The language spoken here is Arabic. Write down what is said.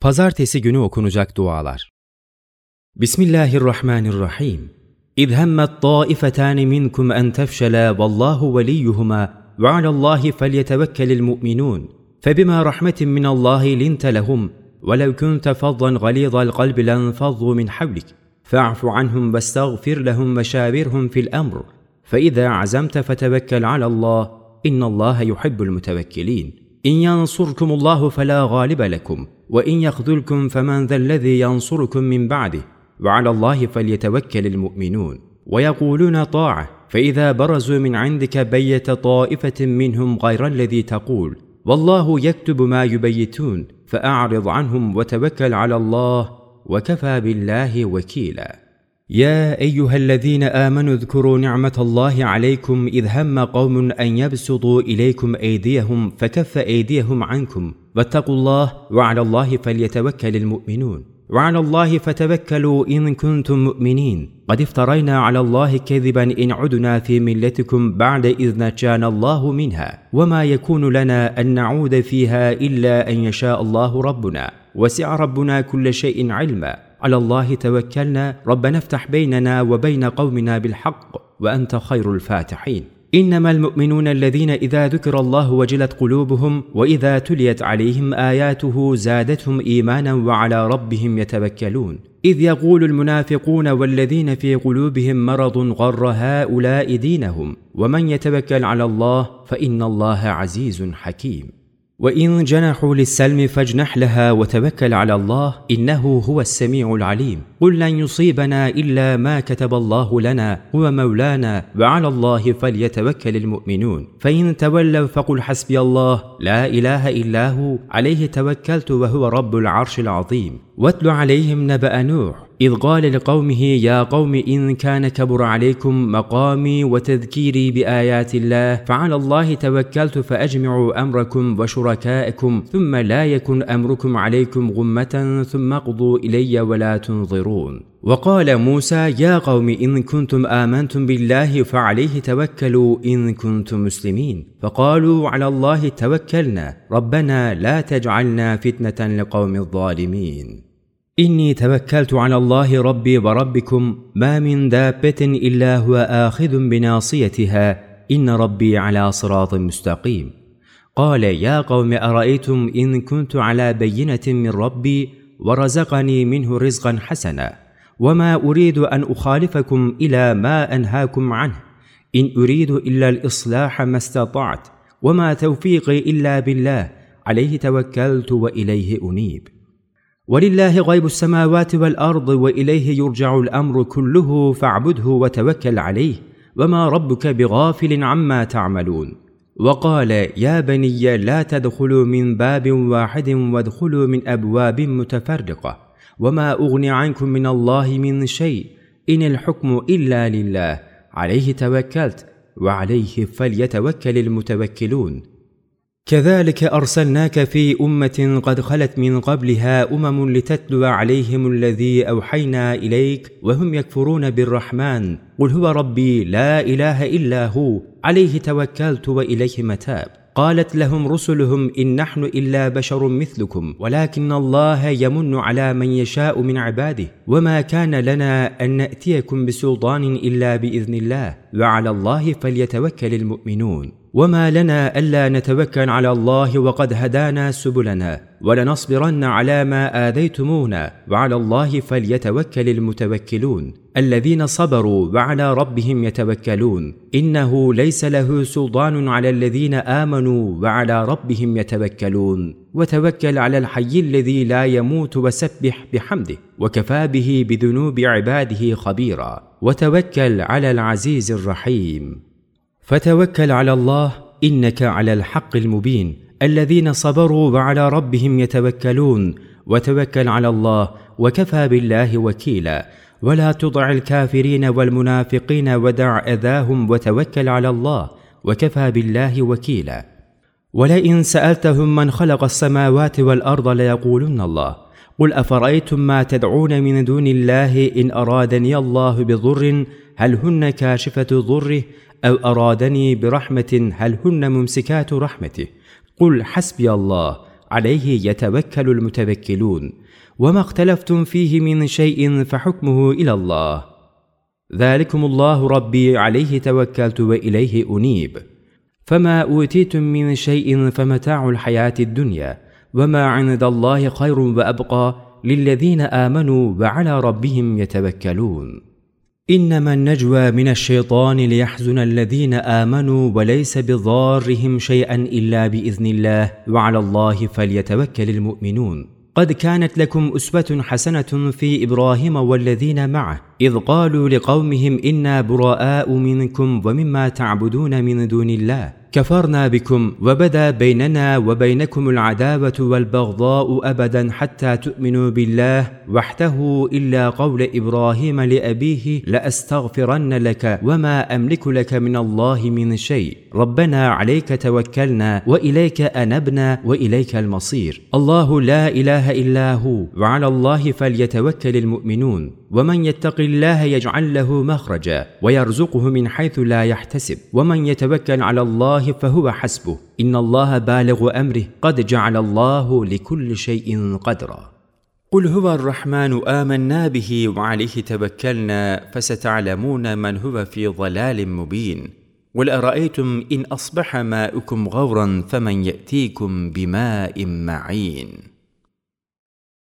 Pazartesi günü okunacak dualar. Bismillahirrahmanirrahim. İz hemmet taifetani minkum en tefşela vallahu veliyuhuma ve alallahi felyetevekkelil mu'minun. فبما رحمة من الله لنت لهم ولو كنت فظا غليظ القلب لانفضوا من حولك فاعف عنهم واستغفر لهم وشاورهم في الأمر فإذا عزمت فتوكل على الله إن الله يحب المتوكلين إن ينصركم الله فلا غالب لكم وإن يخذلكم فمن ذا الذي ينصركم من بعده وعلى الله فليتوكل المؤمنون. ويقولون طاعة فإذا برزوا من عندك بيت طائفة منهم غير الذي تقول والله يكتب ما يبيتون فأعرض عنهم وتوكل على الله وكفى بالله وكيلا. يا أيها الذين آمنوا اذكروا نعمة الله عليكم إذ هم قوم أن يبسطوا إليكم أيديهم فكف أيديهم عنكم واتقوا الله وعلى الله فليتوكل المؤمنون وعلى الله فتوكلوا إن كنتم مؤمنين قد افترينا على الله كذبا إن عدنا في ملتكم بعد إذ نجانا الله منها وما يكون لنا أن نعود فيها إلا أن يشاء الله ربنا وسع ربنا كل شيء علما على الله توكلنا ربنا افتح بيننا وبين قومنا بالحق وأنت خير الفاتحين. إنما المؤمنون الذين إذا ذكر الله وجلت قلوبهم وإذا تليت عليهم آياته زادتهم إيمانا وعلى ربهم يتوكلون. إذ يقول المنافقون والذين في قلوبهم مرض غر هؤلاء دينهم ومن يتوكل على الله فإن الله عزيز حكيم. وإن جنحوا للسلم فاجنح لها وتوكل على الله إنه هو السميع العليم. قل لن يصيبنا إلا ما كتب الله لنا هو مولانا وعلى الله فليتوكل المؤمنون. فإن تولوا فقل حسبي الله لا إله إلا هو عليه توكلت وهو رب العرش العظيم. واتل عليهم نبأ نوح إذ قال لقومه يا قوم إن كان كبر عليكم مقامي وتذكيري بآيات الله فعلى الله توكلت فأجمعوا أمركم وشركائكم ثم لا يكن أمركم عليكم غمة ثم اقضوا إلي ولا تنظرون. وقال موسى يا قوم إن كنتم آمنتم بالله فعليه توكلوا إن كنتم مسلمين. فقالوا على الله توكلنا ربنا لا تجعلنا فتنة لقوم الظالمين. إني توكلت على الله ربي وربكم ما من دابة إلا هو آخذ بناصيتها إن ربي على صراط مستقيم. قال يا قوم أرأيتم إن كنت على بينة من ربي ورزقني منه رزقا حسنا وما أريد أن أخالفكم إلى ما أنهاكم عنه إن أريد إلا الإصلاح ما استطعت وما توفيقي إلا بالله عليه توكلت وإليه أنيب. ولله غيب السماوات والأرض وإليه يرجع الأمر كله فاعبده وتوكل عليه وما ربك بغافل عما تعملون. وقال يا بني لا تدخلوا من باب واحد وادخلوا من أبواب متفرقة وما أغني عنكم من الله من شيء إن الحكم إلا لله. عليه توكلت وعليه فليتوكل المتوكلون. كذلك أرسلناك في أمة قد خلت من قبلها أمم لتتلو عليهم الذي أوحينا إليك وهم يكفرون بالرحمن. قل هو ربي لا إله إلا هو. عليه توكلت وإليه متاب. قالت لهم رسلهم إن نحن إلا بشر مثلكم ولكن الله يمن على من يشاء من عباده. وما كان لنا أن نأتيكم بسلطان إلا بإذن الله. وعلى الله فليتوكل المؤمنون. وما لنا ألا نتوكل على الله وقد هدانا سبلنا ولنصبرن على ما آذيتمونا وعلى الله فليتوكل المتوكلون الذين صبروا وعلى ربهم يتوكلون إنه ليس له سلطان على الذين آمنوا وعلى ربهم يتوكلون وتوكل على الحي الذي لا يموت وسبح بحمده وكفى به بذنوب عباده خبيرا وتوكل على العزيز الرحيم فتوكل على الله إنك على الحق المبين. الذين صبروا وعلى ربهم يتوكلون. وتوكل على الله وكفى بالله وكيلا. ولا تطع الكافرين والمنافقين ودع أذاهم وتوكل على الله وكفى بالله وكيلا. ولئن سألتهم من خلق السماوات والأرض ليقولن الله. قل أفرأيتم ما تدعون من دون الله إن أرادني الله بضر؟ هل هن كاشفة ضره؟ أو أرادني برحمة هل هن ممسكات رحمته؟ قل حسبي الله عليه يتوكل المتوكلون. وما اختلفتم فيه من شيء فحكمه إلى الله. ذلكم الله ربي عليه توكلت وإليه أنيب. فما أوتيتم من شيء فمتاع الحياة الدنيا. وما عند الله خير وأبقى للذين آمنوا وعلى ربهم يتوكلون. إنما النجوى من الشيطان ليحزن الذين آمنوا وليس بضارهم شيئا إلا بإذن الله وعلى الله فليتوكل المؤمنون. قد كانت لكم أسوة حسنة في إبراهيم والذين معه إذ قالوا لقومهم إنا براء منكم ومما تعبدون من دون الله. كفرنا بكم وبدا بيننا وبينكم العداوة والبغضاء أبدا حتى تؤمنوا بالله وحده إلا قول إبراهيم لأبيه لأستغفرن لك وما أملك لك من الله من شيء. ربنا عليك توكلنا وإليك أنبنا وإليك المصير. الله لا إله إلا هو وعلى الله فليتوكل المؤمنون. ومن يتق الله يجعل له مخرجا ويرزقه من حيث لا يحتسب. ومن يتوكل على فهو حسبه. إن الله بالغ أمره. قد جعل الله لكل شيء قدرا. قل هو الرحمن آمنا به وعليه توكلنا فستعلمون من هو في ضلال مبين. قل أرأيتم إن أصبح ماؤكم غورا فمن يأتيكم بماء معين.